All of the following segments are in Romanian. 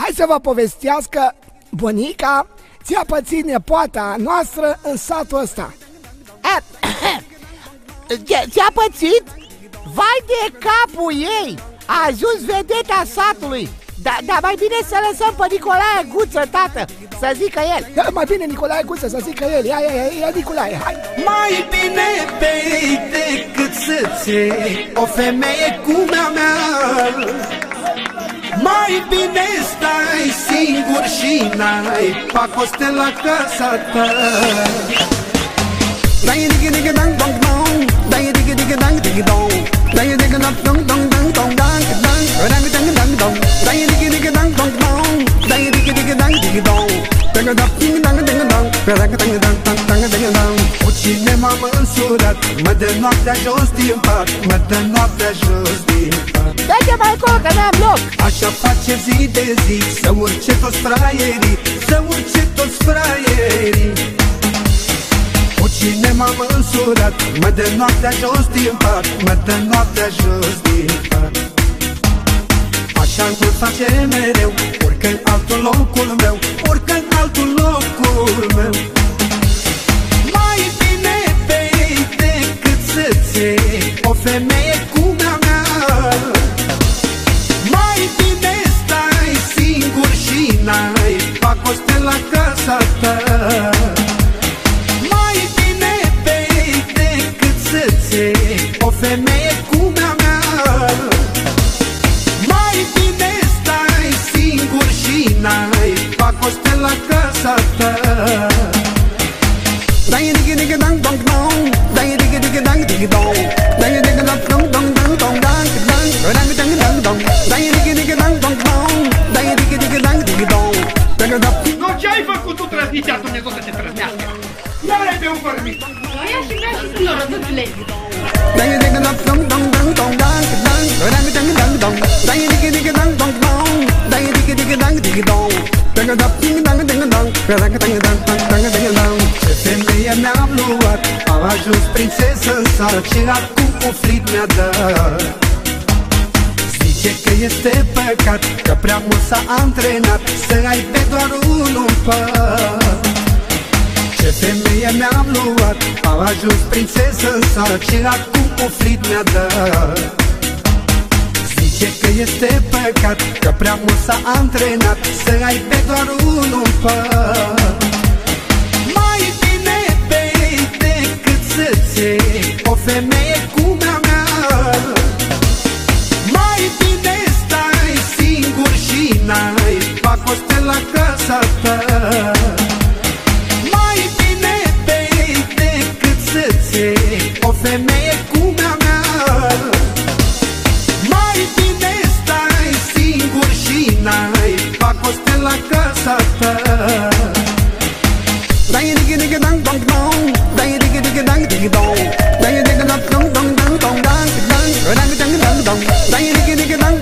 Hai să vă povestească bunica ți-a pățit nepoata noastră în satul ăsta. Ți-a pățit? Vai de capul ei! A ajuns vedeta satului! Da, da, mai bine să lăsăm pe Nicolae Guță, tată, să zică el da, Mai bine Nicolae Guță să zică el, ia, ia, ia, ia Nicolae, hai Mai bine pe decât să-ți o femeie cu mea mea mai bine stai e singur și n-ai e pacoste la casa ta. Dai digga digga dang, dong dong. Dai digga digga dang digga dong. Dai digga dang, dong dong dong dong, dang dang. Dang dang dang, dong. Dai digga digga dang, dong dong. Dai digga digga dang digga dong. Dang dang ding dang, ding, dong. Dang dang dang dang dang. Însurat Mă dă noaptea jos din pat Mă dă noaptea jos din pat. Dă-te mai acolo că n-am loc. Așa face zi de zi Să urce toți fraierii Să urce toți fraierii. Cu cine m-am însurat? Mă dă noaptea jos din pat Mă dă noaptea jos din pat. Așa nu face mereu Urcă în altul locul meu femeie cu mea mea. Mai bine stai singur și n-ai pacoste la casa ta. Mai bine pe decât să-ți o femeie cu mea mea. Mai bine stai singur și n-ai pacoste la casa ta Dai digga digga dang dong dong Dai digga digga dang digga dong Dai digga dang dong dong dong dong dang dang dang dang dang dong Dai digga digga dang dong dong Dai digga digga dang digga dong Dang dang Nu, ce ai făcut tu trăzniția Dumnezeu să te trăznească? Ia-le pe un vorbit! Aia și mea și tu, răzățule. Dai digga dang dong dong dong dong dang dang dang dang dang dong Dai digga digga dang dong dong Dai digga digga dang digga dong Dang dang ding dang dang dang Dang dang dang dang dang dang Ce femeie mi-am luat. Am ajuns prințesă în sat Și acum uflit mi-a dat. Zice că este păcat Că prea mult s-a antrenat Să ai pe doar unul pat Ce femeie mi-am luat? Am ajuns prințesă în sat Și acum uflit mi-a dat. Zice că este păcat Că prea mult s-a antrenat Să ai pe doar unul pat femeie cu mea mea. Mai bine stai singur și n-ai pacoste la casa ta. Mai bine pe decât să-ți o femeie digga digga dang dong dong Dai digga digga dang digga dong Dai digga dang dong dong dong dong dang dang dang dang dang dong Dai digga digga dang dong dong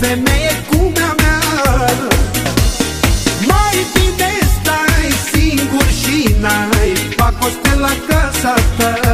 femeie cu mea mea. Mai bine stai singur și n-ai pacoste la casa ta